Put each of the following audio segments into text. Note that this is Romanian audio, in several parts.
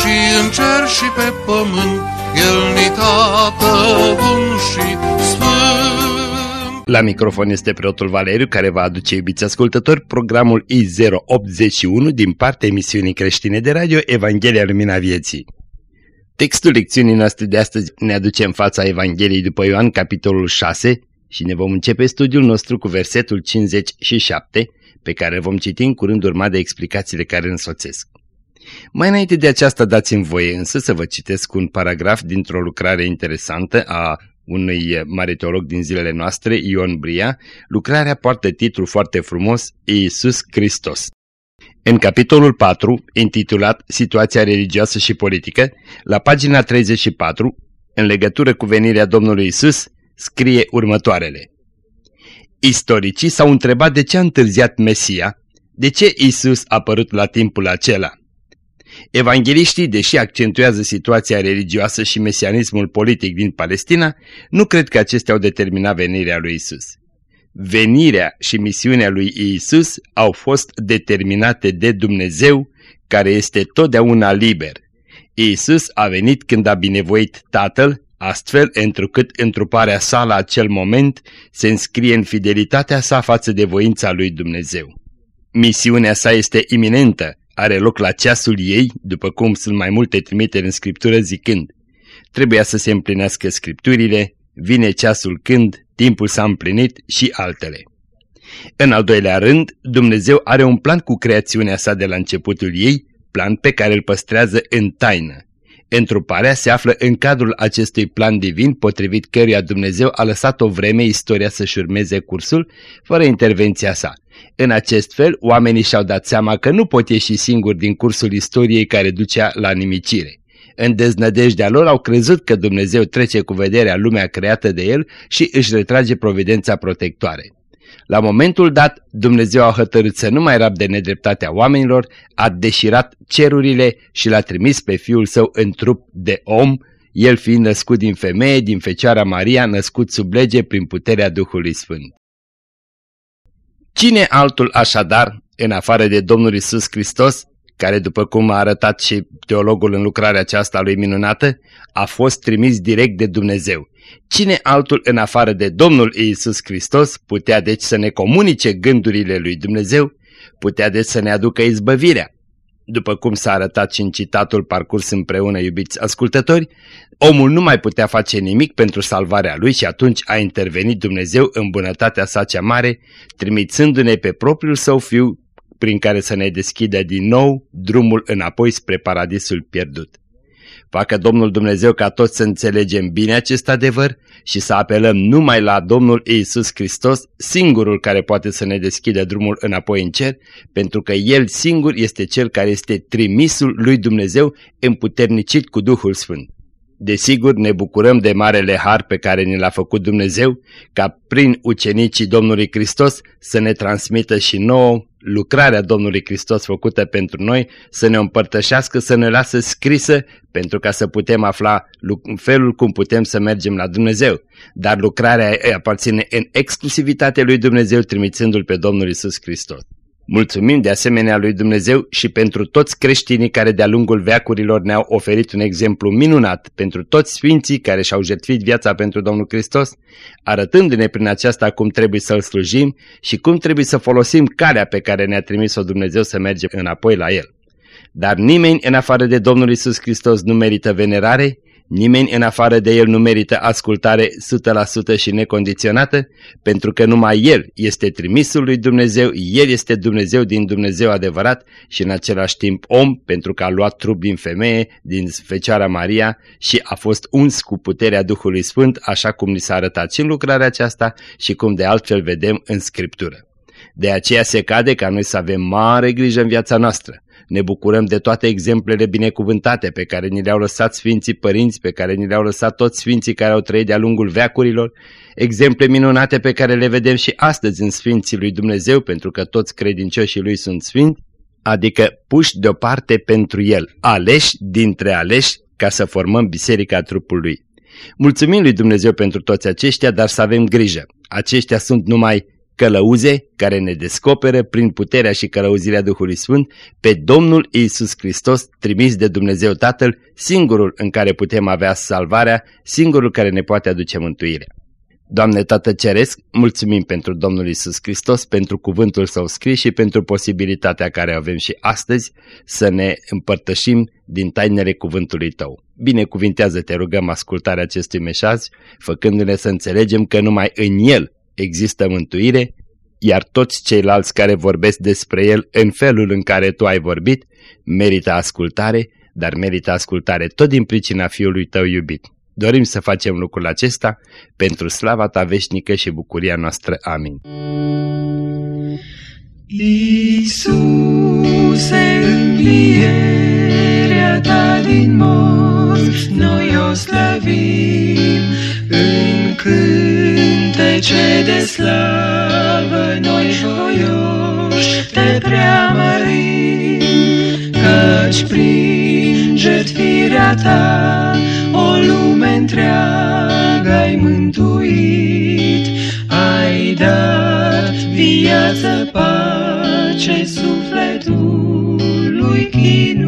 și în cer și pe pământ, El ni tată bun și sfânt. La microfon este preotul Valeriu care va aduce, iubiți ascultători, programul I081 din partea emisiunii creștine de radio Evanghelia Lumina Vieții. Textul lecțiunii noastre de astăzi ne aduce în fața Evangheliei după Ioan, capitolul 6, și ne vom începe studiul nostru cu versetul 57, pe care vom citi în curând urmat de explicațiile care însoțesc. Mai înainte de aceasta dați-mi voie însă să vă citesc un paragraf dintr-o lucrare interesantă a unui mare teolog din zilele noastre, Ion Bria. Lucrarea poartă titlul foarte frumos, Iisus Hristos. În capitolul 4, intitulat Situația religioasă și politică, la pagina 34, în legătură cu venirea Domnului Isus, scrie următoarele. Istoricii s-au întrebat de ce a întârziat Mesia, de ce Isus a apărut la timpul acela. Evangeliștii, deși accentuează situația religioasă și mesianismul politic din Palestina, nu cred că acestea au determinat venirea lui Isus. Venirea și misiunea lui Isus au fost determinate de Dumnezeu, care este totdeauna liber. Isus a venit când a binevoit Tatăl, astfel întrucât întruparea sa la acel moment se înscrie în fidelitatea sa față de voința lui Dumnezeu. Misiunea sa este iminentă, are loc la ceasul ei, după cum sunt mai multe trimiteri în Scriptură zicând, trebuia să se împlinească Scripturile, vine ceasul când, timpul s-a împlinit și altele. În al doilea rând, Dumnezeu are un plan cu creațiunea sa de la începutul ei, plan pe care îl păstrează în taină. Întruparea se află în cadrul acestui plan divin, potrivit căruia Dumnezeu a lăsat o vreme istoria să-și urmeze cursul, fără intervenția sa. În acest fel, oamenii și-au dat seama că nu pot ieși singuri din cursul istoriei care ducea la nimicire. În deznădejdea lor au crezut că Dumnezeu trece cu vederea lumea creată de El și își retrage providența protectoare. La momentul dat, Dumnezeu a hotărât să nu mai rabde nedreptatea oamenilor, a deșirat cerurile și l-a trimis pe Fiul Său în trup de om, el fiind născut din femeie, din Fecioara Maria, născut sub lege prin puterea Duhului Sfânt. Cine altul așadar, în afară de Domnul Isus Hristos, care după cum a arătat și teologul în lucrarea aceasta lui minunată, a fost trimis direct de Dumnezeu. Cine altul în afară de Domnul Iisus Hristos putea deci să ne comunice gândurile lui Dumnezeu, putea deci să ne aducă izbăvirea. După cum s-a arătat și în citatul parcurs împreună, iubiți ascultători, omul nu mai putea face nimic pentru salvarea lui și atunci a intervenit Dumnezeu în bunătatea sa cea mare, trimițându-ne pe propriul său fiu prin care să ne deschidă din nou drumul înapoi spre paradisul pierdut. Facă Domnul Dumnezeu ca toți să înțelegem bine acest adevăr și să apelăm numai la Domnul Iisus Hristos, singurul care poate să ne deschidă drumul înapoi în cer, pentru că El singur este Cel care este trimisul lui Dumnezeu împuternicit cu Duhul Sfânt. Desigur, ne bucurăm de marele har pe care ne l-a făcut Dumnezeu, ca prin ucenicii Domnului Hristos să ne transmită și nouă lucrarea Domnului Hristos făcută pentru noi, să ne împărtășească, să ne lasă scrisă, pentru ca să putem afla felul cum putem să mergem la Dumnezeu. Dar lucrarea aparține în exclusivitate lui Dumnezeu, trimițându-L pe Domnul Isus Hristos. Mulțumim de asemenea lui Dumnezeu și pentru toți creștinii care de-a lungul veacurilor ne-au oferit un exemplu minunat, pentru toți sfinții care și-au jertfit viața pentru Domnul Hristos, arătându-ne prin aceasta cum trebuie să-L slujim și cum trebuie să folosim calea pe care ne-a trimis-o Dumnezeu să mergem înapoi la El. Dar nimeni în afară de Domnul Isus Hristos nu merită venerare, Nimeni în afară de El nu merită ascultare 100% și necondiționată, pentru că numai El este trimisul lui Dumnezeu, El este Dumnezeu din Dumnezeu adevărat și în același timp om, pentru că a luat trup din femeie, din Fecioara Maria și a fost uns cu puterea Duhului Sfânt, așa cum ni s-a arătat și în lucrarea aceasta și cum de altfel vedem în Scriptură. De aceea se cade ca noi să avem mare grijă în viața noastră. Ne bucurăm de toate exemplele binecuvântate pe care ni le-au lăsat Sfinții Părinți, pe care ni le-au lăsat toți Sfinții care au trăit de-a lungul veacurilor, exemple minunate pe care le vedem și astăzi în Sfinții lui Dumnezeu, pentru că toți credincioșii lui sunt Sfinți, adică puși deoparte pentru El, aleși dintre aleși ca să formăm biserica trupului. Mulțumim lui Dumnezeu pentru toți aceștia, dar să avem grijă. Aceștia sunt numai călăuze care ne descoperă prin puterea și călăuzirea Duhului Sfânt pe Domnul Isus Hristos trimis de Dumnezeu Tatăl, singurul în care putem avea salvarea, singurul care ne poate aduce mântuirea. Doamne Tată Ceresc, mulțumim pentru Domnul Isus Hristos, pentru cuvântul Său scris și pentru posibilitatea care avem și astăzi să ne împărtășim din tainele cuvântului Tău. Binecuvintează, te rugăm, ascultarea acestui mesaj, făcându-ne să înțelegem că numai în El există mântuire, iar toți ceilalți care vorbesc despre El în felul în care Tu ai vorbit, merită ascultare, dar merită ascultare tot din pricina Fiului Tău iubit. Dorim să facem lucrul acesta pentru slava Ta veșnică și bucuria noastră. Amin. Iisuse, învierea Ta din morți, noi o slăvim în cântece de slavă, noi voioși Te preamărim, căci prin jertfirea Ta o lume întreagă ai mântuit, ai dat viață, pace sufletului chinuit.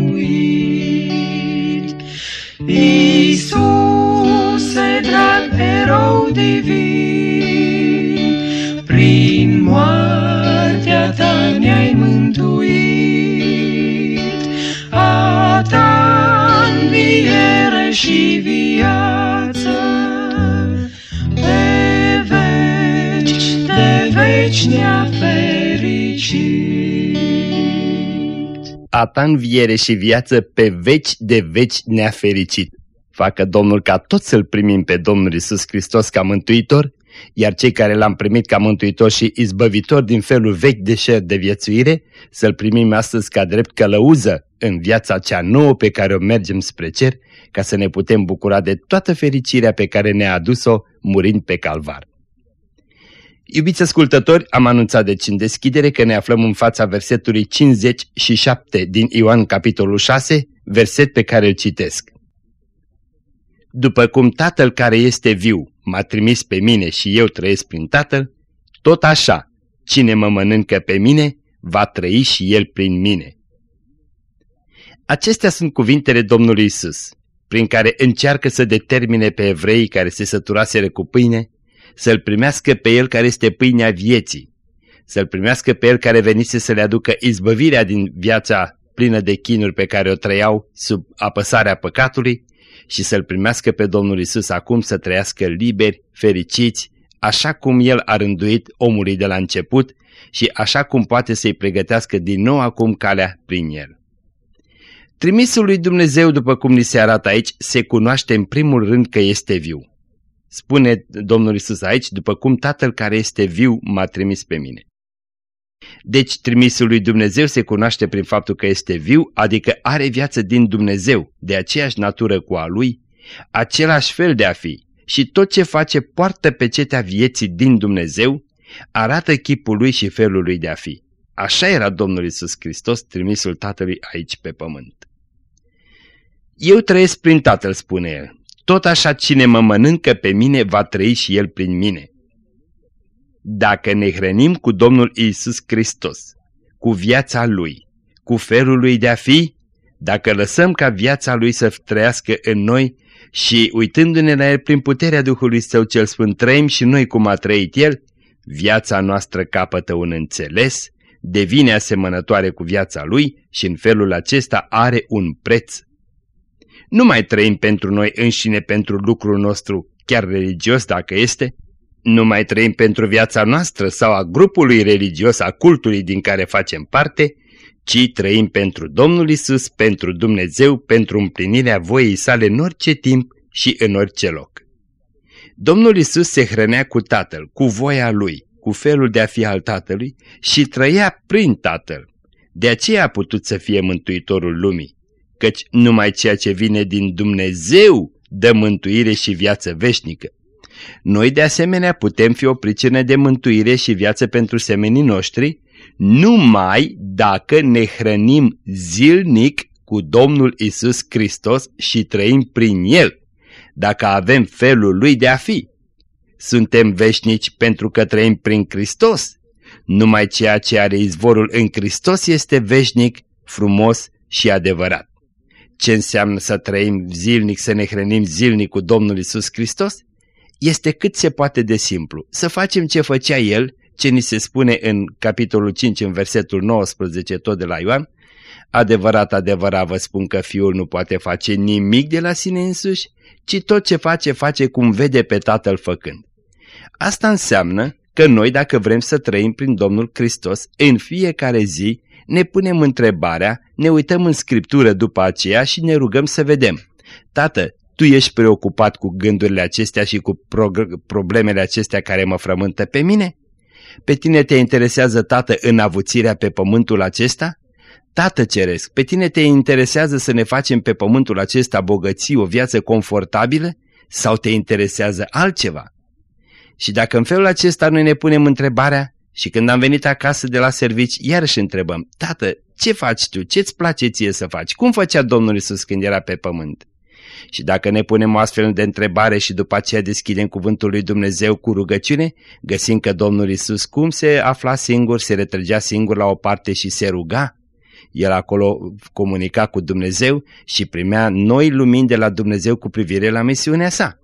Înviere și viață, pe veci, de veci ne-a fericit. A ta înviere și viață pe veci de veci ne-a fericit. Facă Domnul ca toți să-L primim pe Domnul Isus Hristos ca mântuitor, iar cei care l-am primit ca mântuitor și izbăvitor din felul vechi de șer de viețuire, să-L primim astăzi ca drept călăuză în viața cea nouă pe care o mergem spre cer, ca să ne putem bucura de toată fericirea pe care ne-a adus-o murind pe calvar. Iubiți ascultători, am anunțat deci în deschidere că ne aflăm în fața versetului 57 din Ioan capitolul 6, verset pe care îl citesc. După cum Tatăl care este viu m-a trimis pe mine și eu trăiesc prin Tatăl, tot așa, cine mă mănâncă pe mine, va trăi și el prin mine. Acestea sunt cuvintele Domnului Isus, prin care încearcă să determine pe evreii care se săturaseră cu pâine, să-L primească pe El care este pâinea vieții, să-L primească pe El care venise să le aducă izbăvirea din viața plină de chinuri pe care o trăiau sub apăsarea păcatului și să-L primească pe Domnul Isus acum să trăiască liberi, fericiți, așa cum El a rânduit omului de la început și așa cum poate să-i pregătească din nou acum calea prin El. Trimisul lui Dumnezeu, după cum ni se arată aici, se cunoaște în primul rând că este viu. Spune Domnul Isus aici, după cum Tatăl care este viu m-a trimis pe mine. Deci trimisul lui Dumnezeu se cunoaște prin faptul că este viu, adică are viață din Dumnezeu, de aceeași natură cu a lui, același fel de a fi și tot ce face poartă pe cetea vieții din Dumnezeu, arată chipul lui și felul lui de a fi. Așa era Domnul Isus Hristos, trimisul Tatălui aici pe pământ. Eu trăiesc prin Tatăl, spune el. Tot așa cine mă mănâncă pe mine va trăi și el prin mine. Dacă ne hrănim cu Domnul Isus Hristos, cu viața Lui, cu felul Lui de a fi, dacă lăsăm ca viața Lui să trăiască în noi și uitându-ne la El prin puterea Duhului Său cel Sfânt trăim și noi cum a trăit El, viața noastră capătă un înțeles, devine asemănătoare cu viața Lui și în felul acesta are un preț. Nu mai trăim pentru noi înșine pentru lucrul nostru, chiar religios dacă este, nu mai trăim pentru viața noastră sau a grupului religios, a cultului din care facem parte, ci trăim pentru Domnul Isus, pentru Dumnezeu, pentru împlinirea voiei sale în orice timp și în orice loc. Domnul Isus se hrănea cu Tatăl, cu voia Lui, cu felul de a fi al Tatălui și trăia prin Tatăl. De aceea a putut să fie Mântuitorul lumii, căci numai ceea ce vine din Dumnezeu dă mântuire și viață veșnică. Noi de asemenea putem fi o pricină de mântuire și viață pentru semenii noștri, numai dacă ne hrănim zilnic cu Domnul Isus Hristos și trăim prin El, dacă avem felul Lui de a fi. Suntem veșnici pentru că trăim prin Hristos. Numai ceea ce are izvorul în Hristos este veșnic, frumos și adevărat. Ce înseamnă să trăim zilnic, să ne hrănim zilnic cu Domnul Isus Hristos? Este cât se poate de simplu. Să facem ce făcea El, ce ni se spune în capitolul 5, în versetul 19, tot de la Ioan, Adevărat, adevărat vă spun că fiul nu poate face nimic de la sine însuși, ci tot ce face, face cum vede pe tatăl făcând. Asta înseamnă că noi, dacă vrem să trăim prin Domnul Hristos, în fiecare zi ne punem întrebarea, ne uităm în Scriptură după aceea și ne rugăm să vedem. Tată, tu ești preocupat cu gândurile acestea și cu problemele acestea care mă frământă pe mine? Pe tine te interesează, Tată, în avuțirea pe pământul acesta? Tată Ceresc, pe tine te interesează să ne facem pe pământul acesta bogății, o viață confortabilă? Sau te interesează altceva? Și dacă în felul acesta noi ne punem întrebarea și când am venit acasă de la servici, iarăși întrebăm, Tată, ce faci tu? Ce-ți place ție să faci? Cum făcea Domnul Iisus când era pe pământ? Și dacă ne punem o astfel de întrebare și după aceea deschidem cuvântul lui Dumnezeu cu rugăciune, găsim că Domnul Iisus cum se afla singur, se retrăgea singur la o parte și se ruga, el acolo comunica cu Dumnezeu și primea noi lumini de la Dumnezeu cu privire la misiunea sa.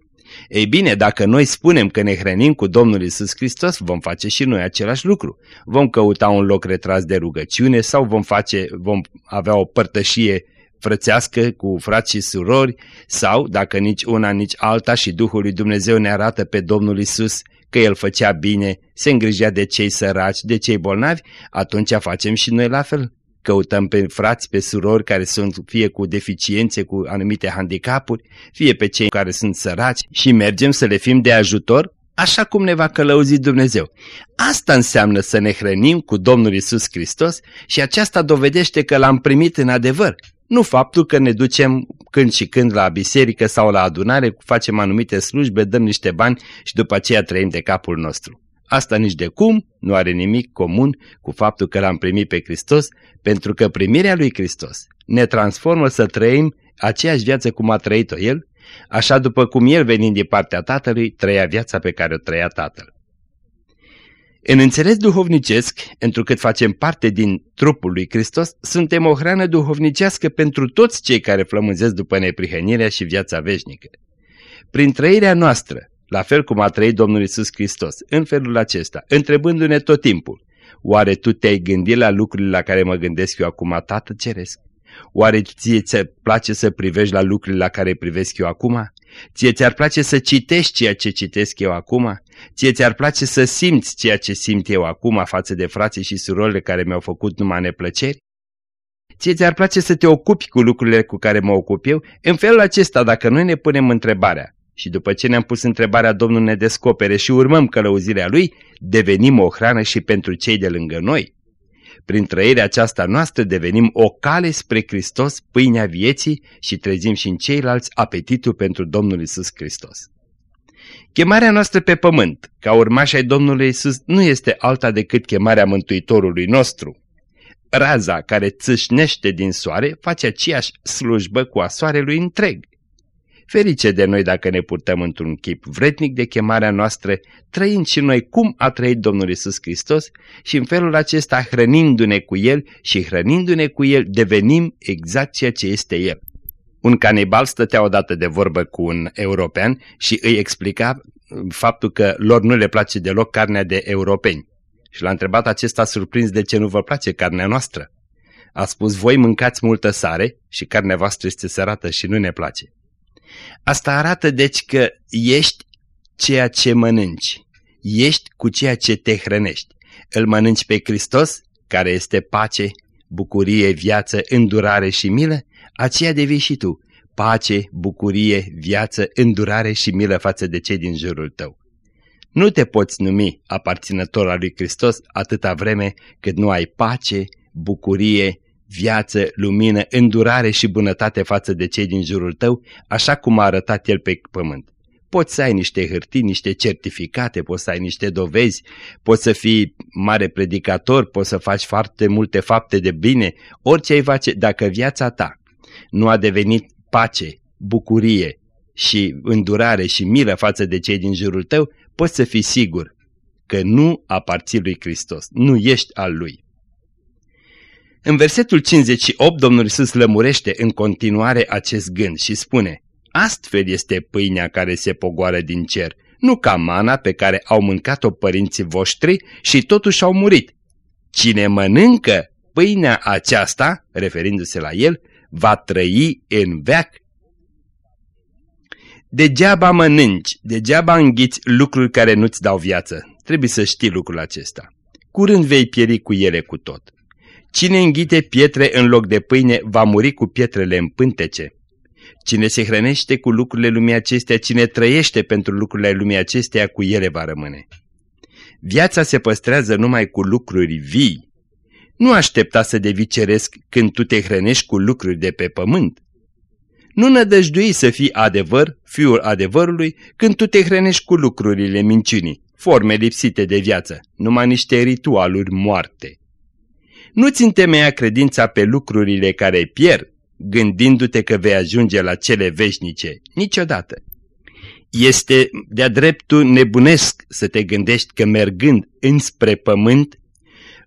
Ei bine, dacă noi spunem că ne hrănim cu Domnul Isus Hristos, vom face și noi același lucru. Vom căuta un loc retras de rugăciune sau vom, face, vom avea o părtășie frățească cu frați și surori sau, dacă nici una, nici alta și Duhul lui Dumnezeu ne arată pe Domnul Isus că El făcea bine, se îngrijea de cei săraci, de cei bolnavi, atunci facem și noi la fel. Căutăm pe frați, pe surori care sunt fie cu deficiențe, cu anumite handicapuri, fie pe cei care sunt săraci și mergem să le fim de ajutor, așa cum ne va călăuzi Dumnezeu. Asta înseamnă să ne hrănim cu Domnul Isus Hristos și aceasta dovedește că l-am primit în adevăr. Nu faptul că ne ducem când și când la biserică sau la adunare, facem anumite slujbe, dăm niște bani și după aceea trăim de capul nostru. Asta nici de cum nu are nimic comun cu faptul că l-am primit pe Hristos, pentru că primirea lui Hristos ne transformă să trăim aceeași viață cum a trăit-o El, așa după cum El venind din partea Tatălui, trăia viața pe care o trăia Tatăl. În înțeles duhovnicesc, întrucât facem parte din trupul lui Hristos, suntem o hrană duhovnicească pentru toți cei care flămânzesc după neprihănirea și viața veșnică. Prin trăirea noastră, la fel cum a trăit Domnul Isus Hristos, în felul acesta, întrebându-ne tot timpul, oare tu te-ai gândit la lucrurile la care mă gândesc eu acum, Tată Ceresc? Oare ție ți place să privești la lucrurile la care privesc eu acum? Ție ți-ar place să citești ceea ce citesc eu acum? Ție ți-ar place să simți ceea ce simt eu acum față de frații și surorile care mi-au făcut numai neplăceri? Ție ți-ar place să te ocupi cu lucrurile cu care mă ocup eu? În felul acesta, dacă noi ne punem întrebarea, și după ce ne-am pus întrebarea Domnul ne descopere și urmăm călăuzirea Lui, devenim o hrană și pentru cei de lângă noi. Prin trăirea aceasta noastră devenim o cale spre Hristos, pâinea vieții și trezim și în ceilalți apetitul pentru Domnul Isus Hristos. Chemarea noastră pe pământ, ca urmași ai Domnului Isus, nu este alta decât chemarea Mântuitorului nostru. Raza care țâșnește din soare face aceeași slujbă cu a soarelui întreg. Ferice de noi dacă ne purtăm într-un chip vrednic de chemarea noastră, trăind și noi cum a trăit Domnul Isus Hristos și în felul acesta hrănindu-ne cu El și hrănindu-ne cu El devenim exact ceea ce este El. Un canibal stătea odată de vorbă cu un european și îi explica faptul că lor nu le place deloc carnea de europeni. Și l-a întrebat acesta surprins de ce nu vă place carnea noastră. A spus, voi mâncați multă sare și carnea voastră este sărată și nu ne place. Asta arată deci că ești ceea ce mănânci, ești cu ceea ce te hrănești. Îl mănânci pe Hristos, care este pace, bucurie, viață, îndurare și milă, aceea devii și tu, pace, bucurie, viață, îndurare și milă față de cei din jurul tău. Nu te poți numi aparținător al lui Hristos atâta vreme cât nu ai pace, bucurie, viață, lumină, îndurare și bunătate față de cei din jurul tău, așa cum a arătat El pe pământ. Poți să ai niște hârtii, niște certificate, poți să ai niște dovezi, poți să fii mare predicator, poți să faci foarte multe fapte de bine, orice ai face, dacă viața ta nu a devenit pace, bucurie și îndurare și milă față de cei din jurul tău, poți să fii sigur că nu aparții lui Hristos, nu ești al lui. În versetul 58, Domnul Iisus lămurește în continuare acest gând și spune Astfel este pâinea care se pogoară din cer, nu ca mana pe care au mâncat-o părinții voștri și totuși au murit. Cine mănâncă pâinea aceasta, referindu-se la el, va trăi în veac. Degeaba mănânci, degeaba înghiți lucruri care nu-ți dau viață. Trebuie să știi lucrul acesta. Curând vei pieri cu ele cu tot. Cine înghite pietre în loc de pâine va muri cu pietrele în pântece. Cine se hrănește cu lucrurile lumii acestea, cine trăiește pentru lucrurile lumii acestea, cu ele va rămâne. Viața se păstrează numai cu lucruri vii. Nu aștepta să devii ceresc când tu te hrănești cu lucruri de pe pământ. Nu nădăjdui să fii adevăr, fiul adevărului, când tu te hrănești cu lucrurile minciunii, forme lipsite de viață, numai niște ritualuri moarte. Nu-ți întemeia credința pe lucrurile care pierd, gândindu-te că vei ajunge la cele veșnice, niciodată. Este de-a dreptul nebunesc să te gândești că mergând înspre pământ,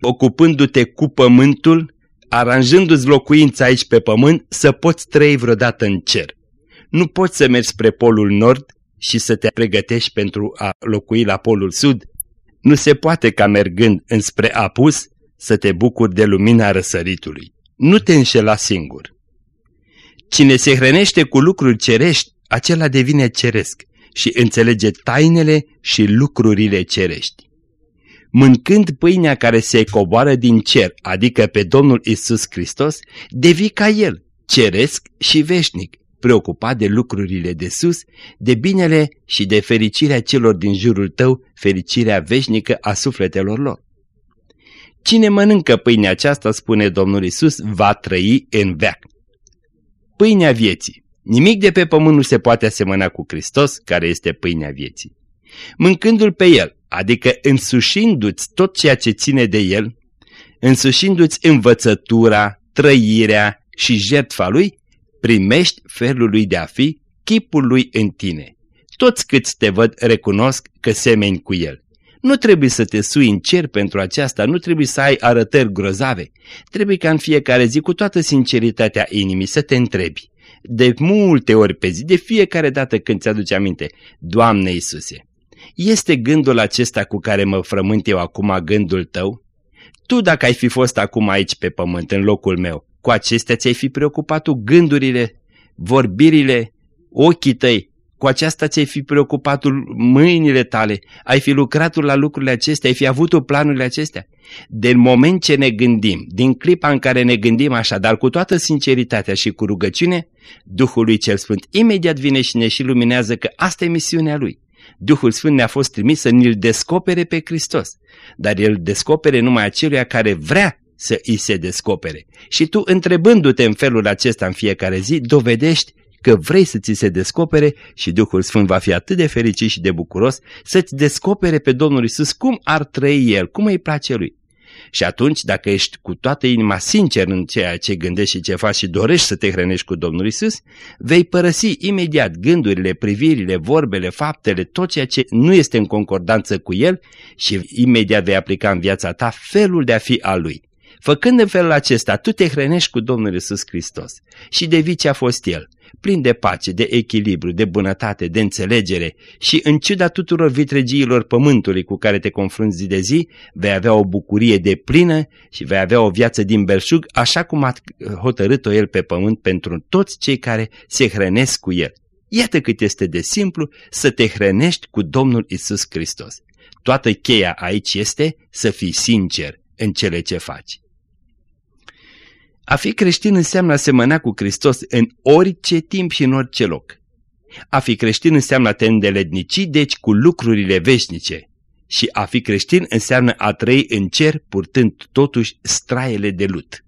ocupându-te cu pământul, aranjându-ți locuința aici pe pământ, să poți trăi vreodată în cer. Nu poți să mergi spre polul nord și să te pregătești pentru a locui la polul sud. Nu se poate ca mergând înspre apus să te bucuri de lumina răsăritului. Nu te înșela singur. Cine se hrănește cu lucruri cerești, acela devine ceresc și înțelege tainele și lucrurile cerești. Mâncând pâinea care se coboară din cer, adică pe Domnul Isus Hristos, devii ca El, ceresc și veșnic, preocupat de lucrurile de sus, de binele și de fericirea celor din jurul tău, fericirea veșnică a sufletelor lor. Cine mănâncă pâinea aceasta, spune Domnul Isus, va trăi în veac. Pâinea vieții. Nimic de pe pământ nu se poate asemăna cu Hristos, care este pâinea vieții. Mâncându-l pe El, adică însușindu-ți tot ceea ce ține de El, însușindu-ți învățătura, trăirea și jertfa Lui, primești felul Lui de a fi, chipul Lui în tine. Toți câți te văd recunosc că semeni cu El. Nu trebuie să te sui în cer pentru aceasta, nu trebuie să ai arătări grozave. Trebuie ca în fiecare zi, cu toată sinceritatea inimii, să te întrebi. De multe ori pe zi, de fiecare dată când ți-aduce aminte, Doamne Iisuse, este gândul acesta cu care mă frământ eu acum gândul tău? Tu dacă ai fi fost acum aici pe pământ, în locul meu, cu acestea ți-ai fi preocupat tu gândurile, vorbirile, ochii tăi, cu aceasta ți-ai fi preocupatul mâinile tale, ai fi lucratul la lucrurile acestea, ai fi avut planurile acestea. Din moment ce ne gândim, din clipa în care ne gândim așa, dar cu toată sinceritatea și cu rugăciune, Duhul lui Cel Sfânt imediat vine și ne și luminează că asta e misiunea Lui. Duhul Sfânt ne-a fost trimis să ne-L descopere pe Hristos, dar El descopere numai aceluia care vrea să îi se descopere. Și tu, întrebându-te în felul acesta în fiecare zi, dovedești că vrei să ți se descopere și Duhul Sfânt va fi atât de fericit și de bucuros să-ți descopere pe Domnul Isus cum ar trăi El, cum îi place Lui. Și atunci, dacă ești cu toată inima sincer în ceea ce gândești și ce faci și dorești să te hrănești cu Domnul Isus, vei părăsi imediat gândurile, privirile, vorbele, faptele, tot ceea ce nu este în concordanță cu El și imediat vei aplica în viața ta felul de a fi al Lui. Făcând în felul acesta, tu te hrănești cu Domnul Isus Hristos și devii ce a fost El plin de pace, de echilibru, de bunătate, de înțelegere și în ciuda tuturor vitregiilor pământului cu care te confrunți zi de zi, vei avea o bucurie de plină și vei avea o viață din belșug, așa cum a hotărât-o El pe pământ pentru toți cei care se hrănesc cu El. Iată cât este de simplu să te hrănești cu Domnul Isus Hristos. Toată cheia aici este să fii sincer în cele ce faci. A fi creștin înseamnă a semăna cu Hristos în orice timp și în orice loc. A fi creștin înseamnă a te îndeletnici, deci, cu lucrurile veșnice. Și a fi creștin înseamnă a trăi în cer, purtând totuși straiele de lut.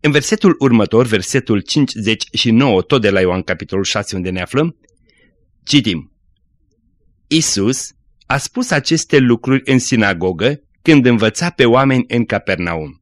În versetul următor, versetul 59, tot de la Ioan capitolul 6 unde ne aflăm, citim. Isus a spus aceste lucruri în sinagogă când învăța pe oameni în Capernaum.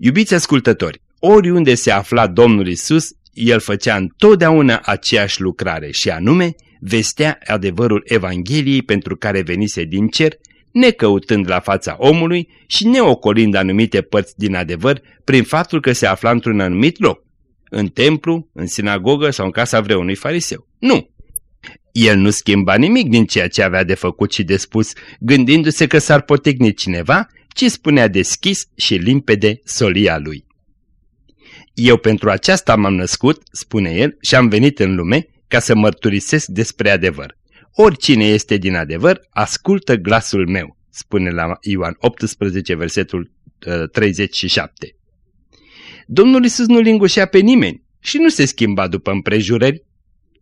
Iubiți ascultători, oriunde se afla Domnul Isus, el făcea întotdeauna aceeași lucrare și anume vestea adevărul Evangheliei pentru care venise din cer, necăutând la fața omului și neocolind anumite părți din adevăr prin faptul că se afla într-un anumit loc, în templu, în sinagogă sau în casa vreunui fariseu. Nu! El nu schimba nimic din ceea ce avea de făcut și de spus, gândindu-se că s-ar potecni cineva, ci spunea deschis și limpede solia lui. Eu pentru aceasta m-am născut, spune el, și am venit în lume ca să mărturisesc despre adevăr. Oricine este din adevăr, ascultă glasul meu, spune la Ioan 18, versetul uh, 37. Domnul Isus nu lingușea pe nimeni și nu se schimba după împrejurări,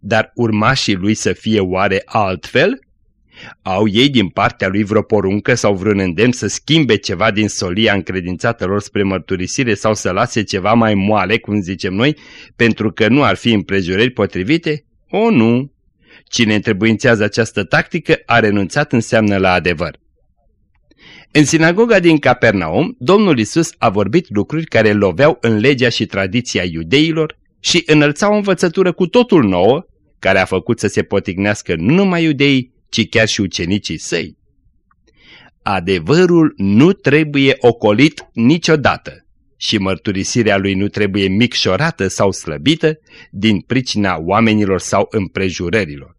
dar urmașii lui să fie oare altfel? Au ei din partea lui vreo poruncă sau vreun îndemn să schimbe ceva din solia încredințată lor spre mărturisire sau să lase ceva mai moale, cum zicem noi, pentru că nu ar fi împrejurări potrivite? O, nu! Cine întrebuințează această tactică a renunțat înseamnă la adevăr. În sinagoga din Capernaum, Domnul Isus a vorbit lucruri care loveau în legea și tradiția iudeilor și înălțau o învățătură cu totul nouă, care a făcut să se potignească nu numai iudeii, ci chiar și ucenicii săi. Adevărul nu trebuie ocolit niciodată și mărturisirea lui nu trebuie micșorată sau slăbită din pricina oamenilor sau împrejurărilor.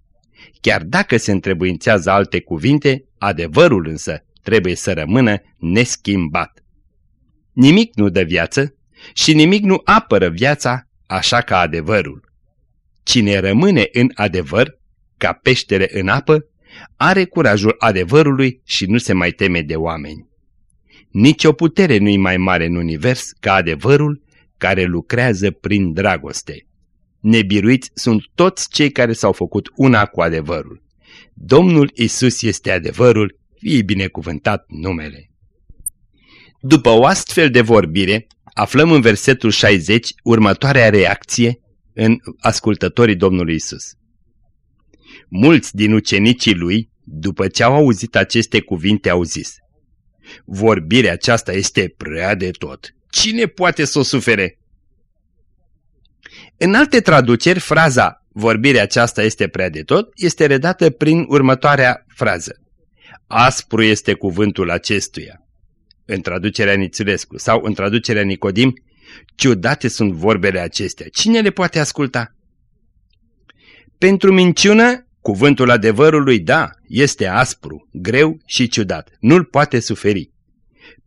Chiar dacă se întrebuințează alte cuvinte, adevărul însă trebuie să rămână neschimbat. Nimic nu dă viață și nimic nu apără viața așa ca adevărul. Cine rămâne în adevăr, ca peștere în apă, are curajul adevărului și nu se mai teme de oameni. Nici o putere nu-i mai mare în univers ca adevărul care lucrează prin dragoste. Nebiruiți sunt toți cei care s-au făcut una cu adevărul. Domnul Isus este adevărul, fie binecuvântat numele. După o astfel de vorbire, aflăm în versetul 60 următoarea reacție în ascultătorii Domnului Isus. Mulți din ucenicii lui, după ce au auzit aceste cuvinte, au zis, Vorbirea aceasta este prea de tot. Cine poate să o sufere? În alte traduceri, fraza vorbirea aceasta este prea de tot este redată prin următoarea frază. Aspru este cuvântul acestuia. În traducerea Nițulescu sau în traducerea Nicodim, ciudate sunt vorbele acestea. Cine le poate asculta? Pentru minciună, cuvântul adevărului, da, este aspru, greu și ciudat. Nu-l poate suferi.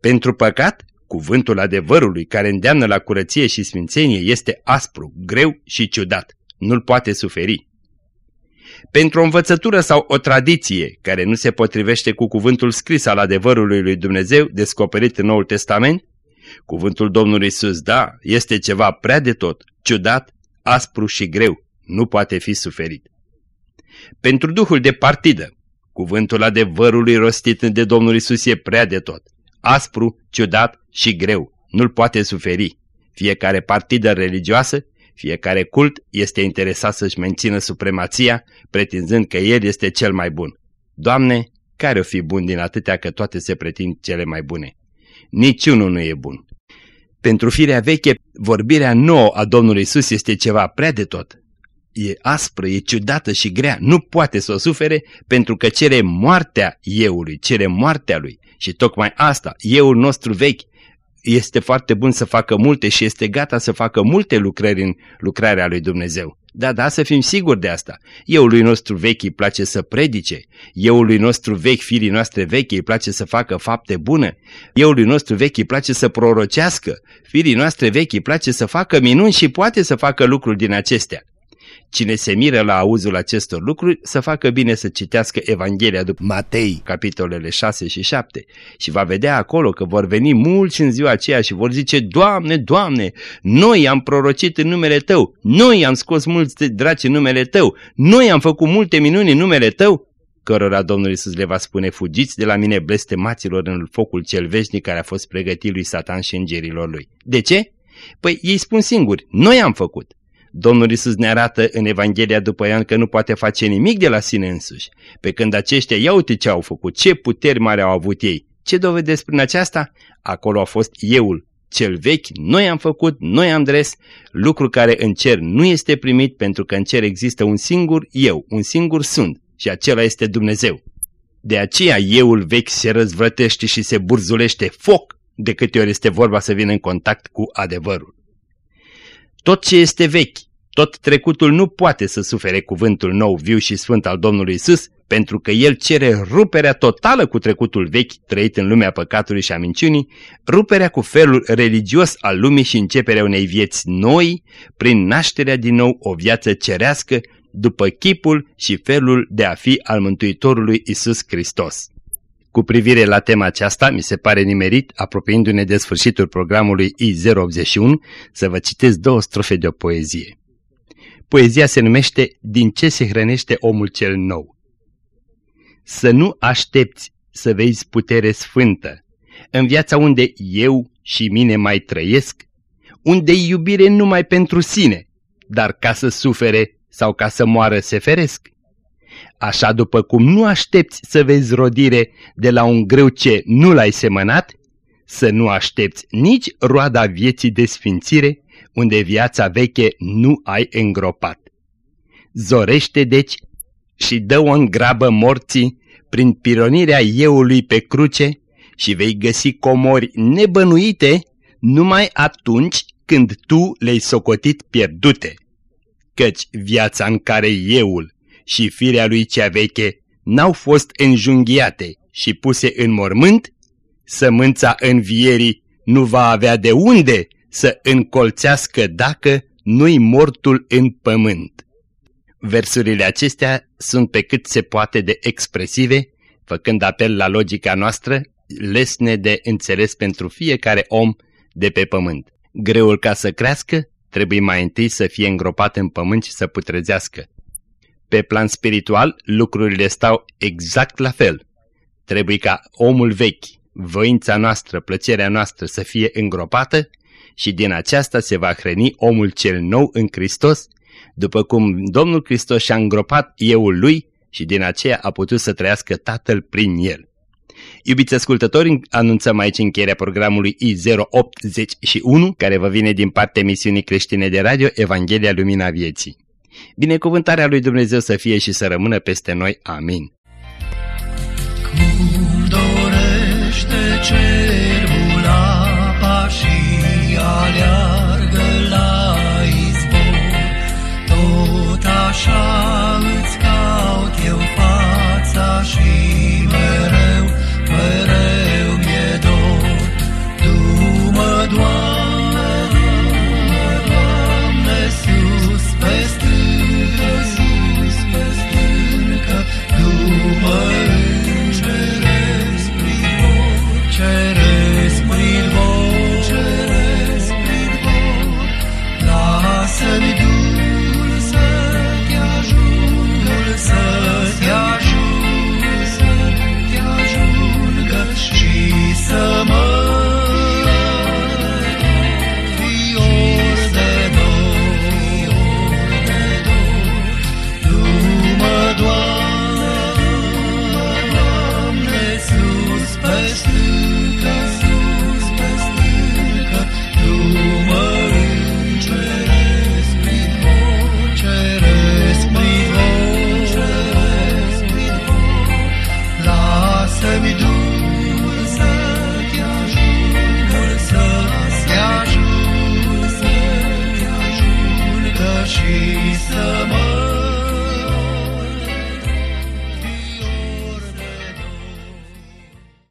Pentru păcat, Cuvântul adevărului care îndeamnă la curăție și sfințenie este aspru, greu și ciudat. Nu-l poate suferi. Pentru o învățătură sau o tradiție care nu se potrivește cu cuvântul scris al adevărului lui Dumnezeu descoperit în Noul Testament, cuvântul Domnului Iisus, da, este ceva prea de tot, ciudat, aspru și greu, nu poate fi suferit. Pentru duhul de partidă, cuvântul adevărului rostit de Domnul Iisus e prea de tot, aspru, ciudat și greu, nu-l poate suferi. Fiecare partidă religioasă, fiecare cult este interesat să-și mențină supremația, pretinzând că el este cel mai bun. Doamne, care o fi bun din atâtea că toate se pretind cele mai bune? Niciunul nu e bun. Pentru firea veche, vorbirea nouă a Domnului Isus este ceva prea de tot. E aspră, e ciudată și grea, nu poate să o sufere pentru că cere moartea euului, cere moartea lui. Și tocmai asta, euul nostru vechi, este foarte bun să facă multe și este gata să facă multe lucrări în lucrarea lui Dumnezeu. Da, da, să fim siguri de asta. Euului nostru vechi îi place să predice, euului nostru vechi, firii noastre vechi îi place să facă fapte bune, euului nostru vechi îi place să prorocească, firii noastre vechi îi place să facă minuni și poate să facă lucruri din acestea. Cine se miră la auzul acestor lucruri, să facă bine să citească Evanghelia după Matei, capitolele 6 și 7 și va vedea acolo că vor veni mulți în ziua aceea și vor zice, Doamne, Doamne, noi am prorocit în numele Tău, noi am scos mulți draci în numele Tău, noi am făcut multe minuni în numele Tău, cărora Domnul Iisus le va spune, fugiți de la mine blestemaților în focul cel veșnic care a fost pregătit lui Satan și îngerilor lui. De ce? Păi ei spun singuri, noi am făcut. Domnul Isus ne arată în Evanghelia după Ioan că nu poate face nimic de la sine însuși. Pe când aceștia, ia uite ce au făcut, ce puteri mari au avut ei. Ce dovedesc prin aceasta? Acolo a fost euul, cel vechi, noi am făcut, noi am dres, lucru care în cer nu este primit pentru că în cer există un singur eu, un singur sunt și acela este Dumnezeu. De aceea euul vechi se răzvrătește și se burzulește foc de câte ori este vorba să vină în contact cu adevărul. Tot ce este vechi, tot trecutul nu poate să sufere cuvântul nou, viu și sfânt al Domnului Isus, pentru că el cere ruperea totală cu trecutul vechi trăit în lumea păcatului și a minciunii, ruperea cu felul religios al lumii și începerea unei vieți noi, prin nașterea din nou o viață cerească, după chipul și felul de a fi al Mântuitorului Isus Hristos. Cu privire la tema aceasta, mi se pare nimerit, apropiindu-ne de sfârșitul programului I081, să vă citesc două strofe de o poezie. Poezia se numește Din ce se hrănește omul cel nou? Să nu aștepți să vezi putere sfântă, în viața unde eu și mine mai trăiesc, unde iubire numai pentru sine, dar ca să sufere sau ca să moară se feresc. Așa după cum nu aștepți să vezi rodire de la un greu ce nu l-ai semănat, să nu aștepți nici roada vieții de sfințire, unde viața veche nu ai îngropat. Zorește deci și dă-o în grabă morții prin pironirea euului pe cruce și vei găsi comori nebănuite numai atunci când tu le-ai socotit pierdute. Căci viața în care euul și firea lui cea veche n-au fost înjunghiate și puse în mormânt, sămânța învierii nu va avea de unde să încolțească dacă nu-i mortul în pământ. Versurile acestea sunt pe cât se poate de expresive, făcând apel la logica noastră, lesne de înțeles pentru fiecare om de pe pământ. Greul ca să crească, trebuie mai întâi să fie îngropat în pământ și să putrezească. Pe plan spiritual, lucrurile stau exact la fel. Trebuie ca omul vechi, voința noastră, plăcerea noastră să fie îngropată și din aceasta se va hrăni omul cel nou în Hristos, după cum Domnul Hristos și-a îngropat euul lui și din aceea a putut să trăiască Tatăl prin el. Iubiți ascultători, anunțăm aici încheierea programului I081, care vă vine din partea emisiunii creștine de radio Evanghelia Lumina Vieții. Binecuvântarea lui Dumnezeu să fie și să rămână peste noi. Amin. Cum dorește cerul apa și aleargă